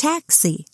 taxi.